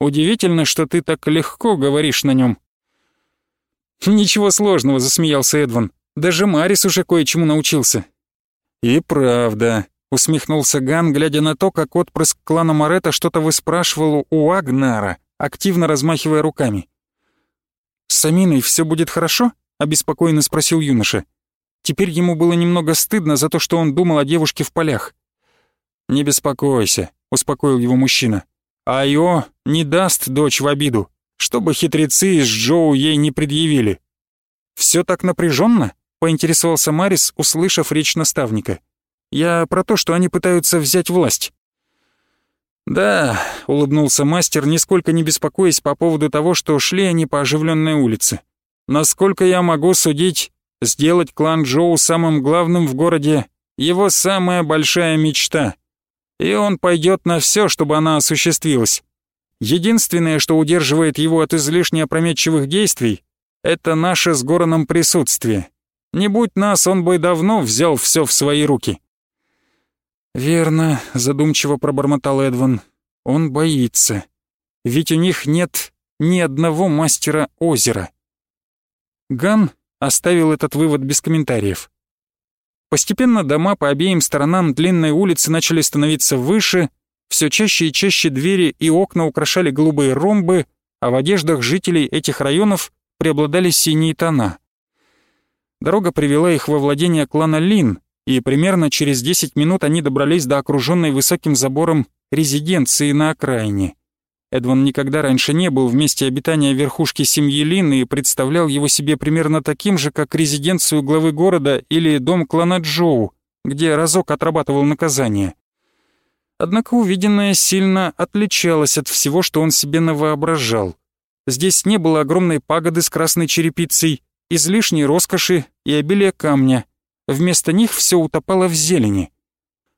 Удивительно, что ты так легко говоришь на нем. «Ничего сложного», — засмеялся Эдван. «Даже Марис уже кое-чему научился». «И правда», усмехнулся Ган, глядя на то, как отпрыск клана Морета что-то выспрашивал у Агнара, активно размахивая руками. «С Аминой все будет хорошо?» — обеспокоенно спросил юноша. Теперь ему было немного стыдно за то, что он думал о девушке в полях. «Не беспокойся», — успокоил его мужчина. «Айо не даст дочь в обиду, чтобы хитрецы из Джоу ей не предъявили». «Все так напряженно? Поинтересовался Марис, услышав речь наставника. Я про то, что они пытаются взять власть». «Да», — улыбнулся мастер, нисколько не беспокоясь по поводу того, что шли они по оживленной улице. «Насколько я могу судить, сделать клан Джоу самым главным в городе — его самая большая мечта. И он пойдет на все, чтобы она осуществилась. Единственное, что удерживает его от излишне опрометчивых действий, это наше с Гороном присутствие. Не будь нас, он бы давно взял все в свои руки». «Верно», — задумчиво пробормотал Эдван. «Он боится. Ведь у них нет ни одного мастера озера». Ган оставил этот вывод без комментариев. Постепенно дома по обеим сторонам длинной улицы начали становиться выше, все чаще и чаще двери и окна украшали голубые ромбы, а в одеждах жителей этих районов преобладали синие тона. Дорога привела их во владение клана Лин, и примерно через 10 минут они добрались до окруженной высоким забором резиденции на окраине. Эдван никогда раньше не был в месте обитания верхушки семьи Лин и представлял его себе примерно таким же, как резиденцию главы города или дом клана Джоу, где разок отрабатывал наказание. Однако увиденное сильно отличалось от всего, что он себе навоображал. Здесь не было огромной пагоды с красной черепицей, излишней роскоши и обилия камня. Вместо них все утопало в зелени.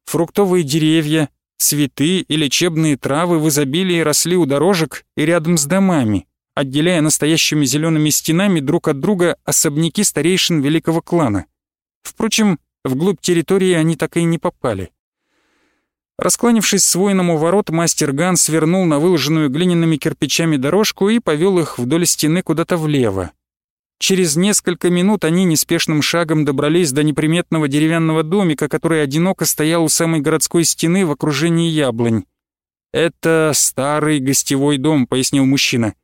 Фруктовые деревья, цветы и лечебные травы в изобилии росли у дорожек и рядом с домами, отделяя настоящими зелеными стенами друг от друга особняки старейшин великого клана. Впрочем, вглубь территории они так и не попали. Раскланившись с воином у ворот, мастер Ган свернул на выложенную глиняными кирпичами дорожку и повел их вдоль стены куда-то влево. Через несколько минут они неспешным шагом добрались до неприметного деревянного домика, который одиноко стоял у самой городской стены в окружении яблонь. «Это старый гостевой дом», — пояснил мужчина.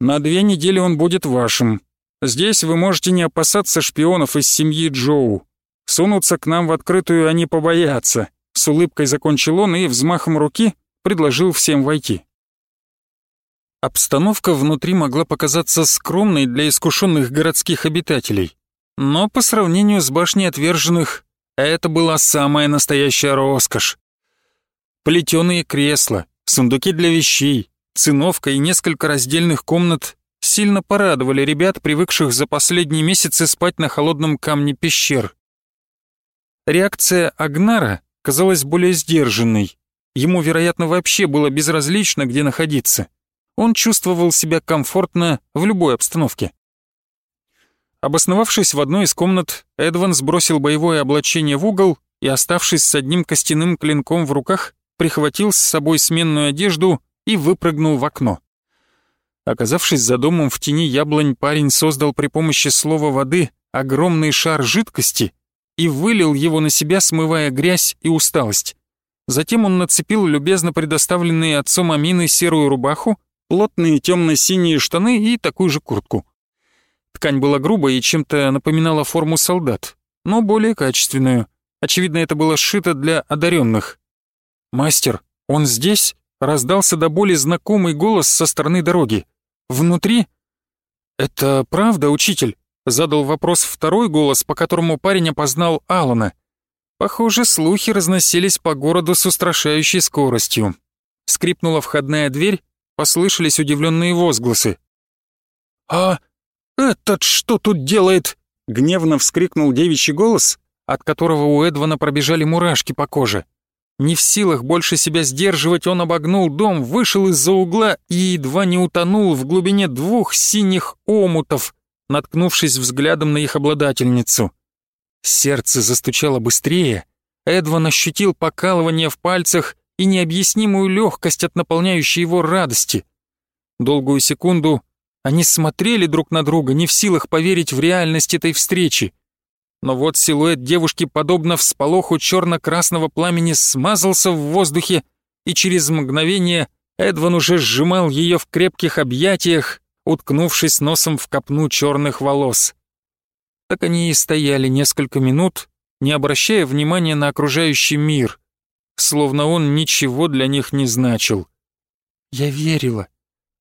«На две недели он будет вашим. Здесь вы можете не опасаться шпионов из семьи Джоу. Сунуться к нам в открытую они побоятся». С улыбкой закончил он и взмахом руки предложил всем войти. Обстановка внутри могла показаться скромной для искушенных городских обитателей, но по сравнению с башней отверженных это была самая настоящая роскошь. Плетеные кресла, сундуки для вещей, циновка и несколько раздельных комнат сильно порадовали ребят, привыкших за последние месяцы спать на холодном камне пещер. Реакция Агнара казалась более сдержанной. Ему, вероятно, вообще было безразлично, где находиться он чувствовал себя комфортно в любой обстановке. Обосновавшись в одной из комнат, Эдван сбросил боевое облачение в угол и, оставшись с одним костяным клинком в руках, прихватил с собой сменную одежду и выпрыгнул в окно. Оказавшись за домом в тени яблонь, парень создал при помощи слова воды огромный шар жидкости и вылил его на себя, смывая грязь и усталость. Затем он нацепил любезно предоставленные отцом Амины серую рубаху, плотные темно-синие штаны и такую же куртку. Ткань была грубой и чем-то напоминала форму солдат, но более качественную. Очевидно, это было сшито для одаренных. «Мастер, он здесь?» — раздался до боли знакомый голос со стороны дороги. «Внутри?» «Это правда, учитель?» — задал вопрос второй голос, по которому парень опознал Алана. Похоже, слухи разносились по городу с устрашающей скоростью. Скрипнула входная дверь, послышались удивленные возгласы. «А этот что тут делает?» — гневно вскрикнул девичий голос, от которого у Эдвана пробежали мурашки по коже. Не в силах больше себя сдерживать, он обогнул дом, вышел из-за угла и едва не утонул в глубине двух синих омутов, наткнувшись взглядом на их обладательницу. Сердце застучало быстрее, Эдван ощутил покалывание в пальцах и необъяснимую легкость от наполняющей его радости. Долгую секунду они смотрели друг на друга, не в силах поверить в реальность этой встречи. Но вот силуэт девушки, подобно всполоху черно-красного пламени, смазался в воздухе, и через мгновение Эдван уже сжимал ее в крепких объятиях, уткнувшись носом в копну черных волос. Так они и стояли несколько минут, не обращая внимания на окружающий мир словно он ничего для них не значил. «Я верила.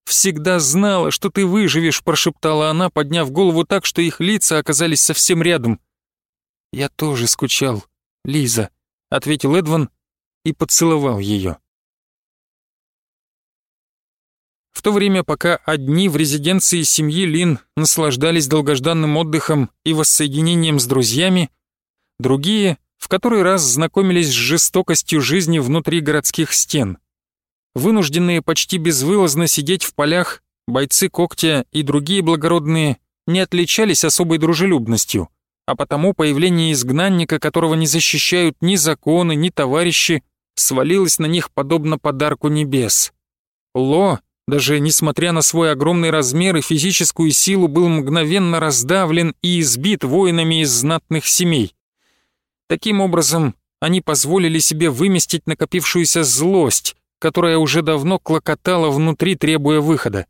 Всегда знала, что ты выживешь», — прошептала она, подняв голову так, что их лица оказались совсем рядом. «Я тоже скучал, Лиза», — ответил Эдван и поцеловал ее. В то время, пока одни в резиденции семьи Лин наслаждались долгожданным отдыхом и воссоединением с друзьями, другие в который раз знакомились с жестокостью жизни внутри городских стен. Вынужденные почти безвылазно сидеть в полях, бойцы когтя и другие благородные не отличались особой дружелюбностью, а потому появление изгнанника, которого не защищают ни законы, ни товарищи, свалилось на них подобно подарку небес. Ло даже несмотря на свой огромный размер и физическую силу, был мгновенно раздавлен и избит воинами из знатных семей. Таким образом, они позволили себе выместить накопившуюся злость, которая уже давно клокотала внутри, требуя выхода.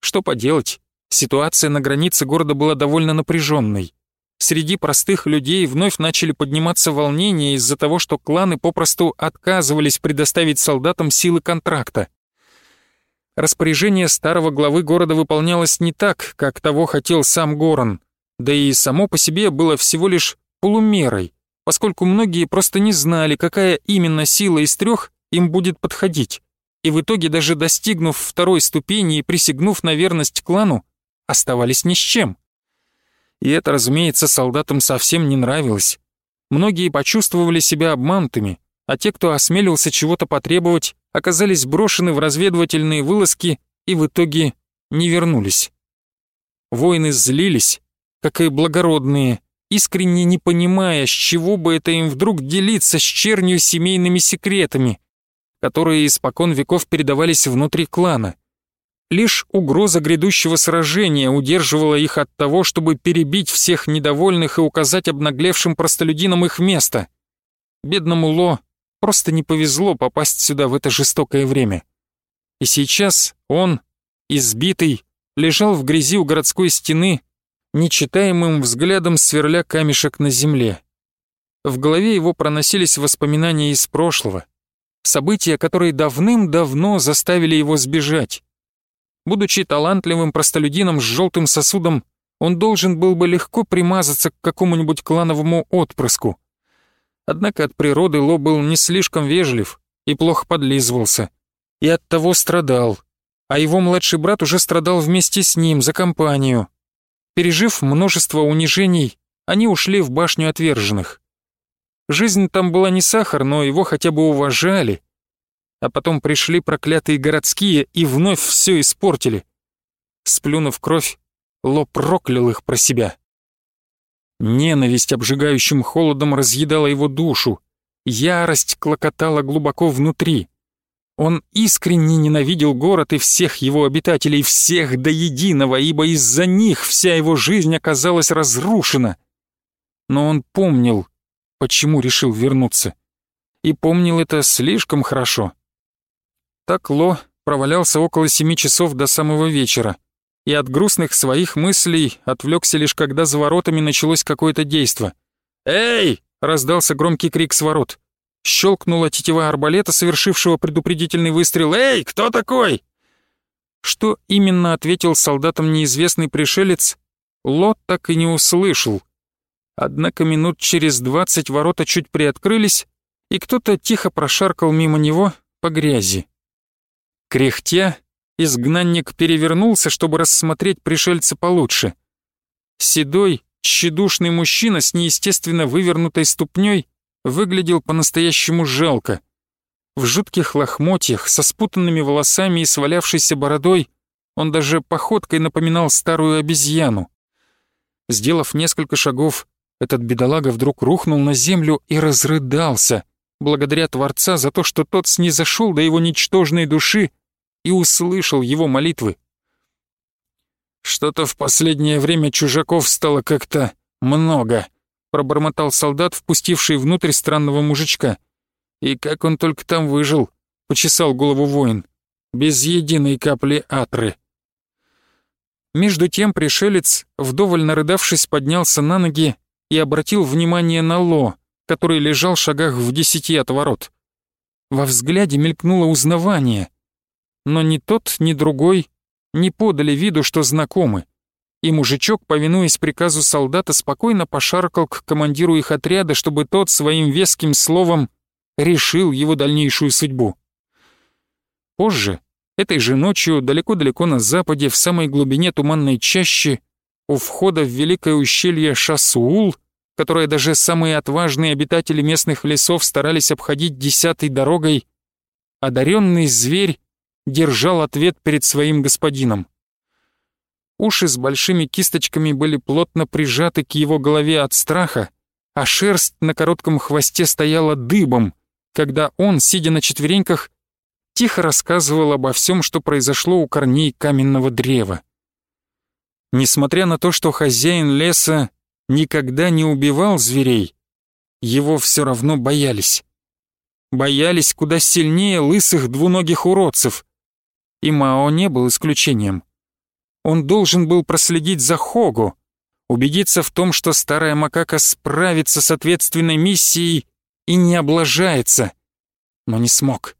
Что поделать, ситуация на границе города была довольно напряженной. Среди простых людей вновь начали подниматься волнения из-за того, что кланы попросту отказывались предоставить солдатам силы контракта. Распоряжение старого главы города выполнялось не так, как того хотел сам Горан, да и само по себе было всего лишь полумерой, поскольку многие просто не знали, какая именно сила из трех им будет подходить, и в итоге даже достигнув второй ступени и присягнув на верность клану, оставались ни с чем. И это, разумеется, солдатам совсем не нравилось. Многие почувствовали себя обманутыми, а те, кто осмелился чего-то потребовать, оказались брошены в разведывательные вылазки и в итоге не вернулись. Воины злились, как и благородные, искренне не понимая, с чего бы это им вдруг делиться с чернью семейными секретами, которые испокон веков передавались внутри клана. Лишь угроза грядущего сражения удерживала их от того, чтобы перебить всех недовольных и указать обнаглевшим простолюдинам их место. Бедному Ло Просто не повезло попасть сюда в это жестокое время. И сейчас он, избитый, лежал в грязи у городской стены, нечитаемым взглядом сверля камешек на земле. В голове его проносились воспоминания из прошлого, события, которые давным-давно заставили его сбежать. Будучи талантливым простолюдином с желтым сосудом, он должен был бы легко примазаться к какому-нибудь клановому отпрыску. Однако от природы Ло был не слишком вежлив и плохо подлизывался. И от того страдал. А его младший брат уже страдал вместе с ним за компанию. Пережив множество унижений, они ушли в башню отверженных. Жизнь там была не сахар, но его хотя бы уважали. А потом пришли проклятые городские и вновь все испортили. Сплюнув кровь, Ло проклял их про себя. Ненависть обжигающим холодом разъедала его душу. Ярость клокотала глубоко внутри. Он искренне ненавидел город и всех его обитателей, всех до единого, ибо из-за них вся его жизнь оказалась разрушена. Но он помнил, почему решил вернуться. И помнил это слишком хорошо. Так Ло провалялся около семи часов до самого вечера и от грустных своих мыслей отвлекся лишь когда за воротами началось какое-то действо. «Эй!» — раздался громкий крик с ворот. Щелкнула тетива арбалета, совершившего предупредительный выстрел. «Эй, кто такой?» Что именно ответил солдатам неизвестный пришелец, Лот так и не услышал. Однако минут через двадцать ворота чуть приоткрылись, и кто-то тихо прошаркал мимо него по грязи. Кряхтя, изгнанник перевернулся, чтобы рассмотреть пришельца получше. Седой, тщедушный мужчина с неестественно вывернутой ступней выглядел по-настоящему жалко. В жутких лохмотьях, со спутанными волосами и свалявшейся бородой, он даже походкой напоминал старую обезьяну. Сделав несколько шагов, этот бедолага вдруг рухнул на землю и разрыдался, благодаря Творца за то, что тот снизошел до его ничтожной души и услышал его молитвы. «Что-то в последнее время чужаков стало как-то много», пробормотал солдат, впустивший внутрь странного мужичка. «И как он только там выжил?» — почесал голову воин. «Без единой капли атры». Между тем пришелец, вдоволь нарыдавшись, поднялся на ноги и обратил внимание на Ло, который лежал в шагах в десяти от ворот. Во взгляде мелькнуло узнавание, но ни тот, ни другой не подали виду, что знакомы, и мужичок, повинуясь приказу солдата, спокойно пошаркал к командиру их отряда, чтобы тот своим веским словом решил его дальнейшую судьбу. Позже, этой же ночью, далеко-далеко на западе, в самой глубине туманной чащи, у входа в великое ущелье Шасуул, которое даже самые отважные обитатели местных лесов старались обходить десятой дорогой, одаренный зверь держал ответ перед своим господином. Уши с большими кисточками были плотно прижаты к его голове от страха, а шерсть на коротком хвосте стояла дыбом, когда он, сидя на четвереньках, тихо рассказывал обо всем, что произошло у корней каменного древа. Несмотря на то, что хозяин леса никогда не убивал зверей, его все равно боялись. Боялись куда сильнее лысых двуногих уродцев. И Мао не был исключением. Он должен был проследить за Хогу, убедиться в том, что старая макака справится с ответственной миссией и не облажается, но не смог.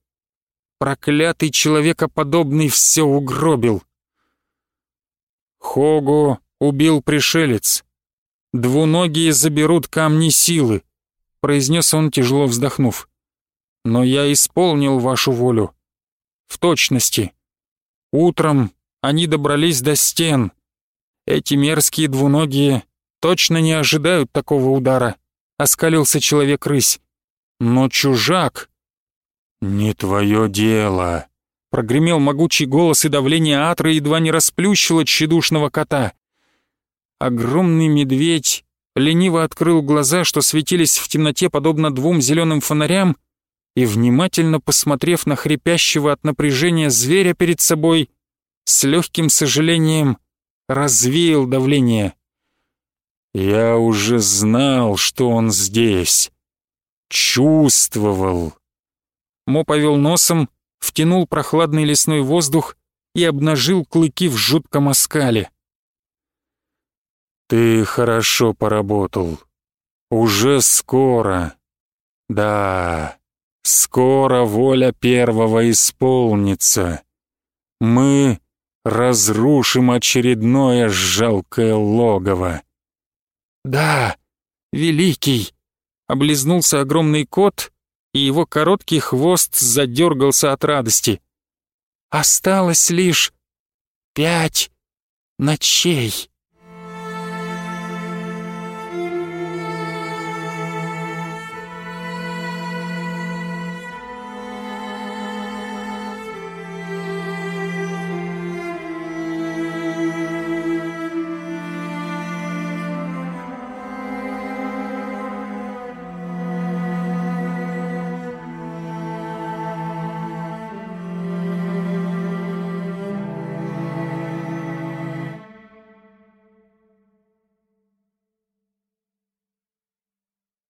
Проклятый человекоподобный все угробил. Хогу убил пришелец. Двуногие заберут камни силы, произнес он, тяжело вздохнув. Но я исполнил вашу волю. В точности. Утром они добрались до стен. Эти мерзкие двуногие точно не ожидают такого удара, оскалился человек-рысь. Но чужак... «Не твое дело», — прогремел могучий голос, и давление Атры едва не расплющило тщедушного кота. Огромный медведь лениво открыл глаза, что светились в темноте подобно двум зеленым фонарям, и, внимательно посмотрев на хрипящего от напряжения зверя перед собой, с легким сожалением развеял давление. «Я уже знал, что он здесь. Чувствовал». Мо повел носом, втянул прохладный лесной воздух и обнажил клыки в жутком оскале. «Ты хорошо поработал. Уже скоро. Да, скоро воля первого исполнится. Мы разрушим очередное жалкое логово». «Да, великий!» — облизнулся огромный кот, и его короткий хвост задергался от радости. «Осталось лишь пять ночей».